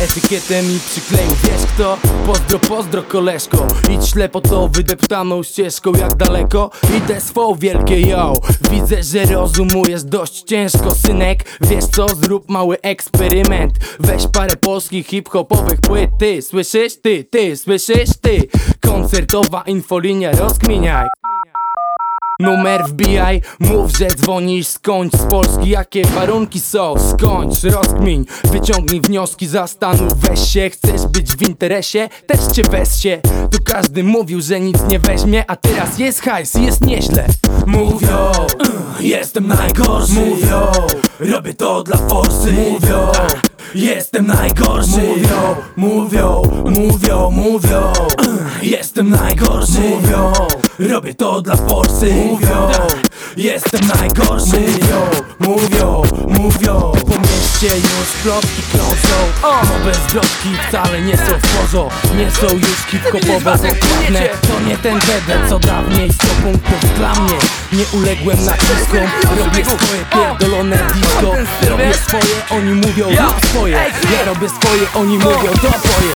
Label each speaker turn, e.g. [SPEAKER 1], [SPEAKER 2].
[SPEAKER 1] etykietem i przykleił Wiesz kto? Pozdro, pozdro koleżko Idź ślepo to wydeptaną ścieżką Jak daleko? Idę swą wielkie yo Widzę, że rozumujesz dość ciężko Synek, wiesz co? Zrób mały eksperyment Weź parę polskich hip-hopowych płyt Ty, słyszysz? Ty, ty, słyszysz? Ty Koncertowa infolinia, rozkminiaj Numer wbijaj, mów, że dzwonisz, skończ z Polski Jakie warunki są, skończ, rozkmiń Wyciągnij wnioski, zastanów, weź się Chcesz być w interesie, też cię weź się Tu każdy mówił, że nic nie weźmie A teraz jest hajs, jest nieźle. Mówią, jestem najgorszy. Mówią, robię to dla forsy. Mówią, jestem najgorszy. Mówią, mówią, mówią, mówią. Jestem najgorszy. Mówią, robię to dla forsy Mówią, jestem najgorszy. Mówią, mówią, mówią. Po mieście już plotki krążą. No bez zwrotki wcale nie są w porzo Nie są już hip-hopowo poprawne To nie ten bebel co dawniej 100 punktów dla mnie. Nie uległem naciskom Robię swoje pierdolone disco. Robię swoje, oni mówią rób swoje. Ja robię swoje, oni mówią to twoje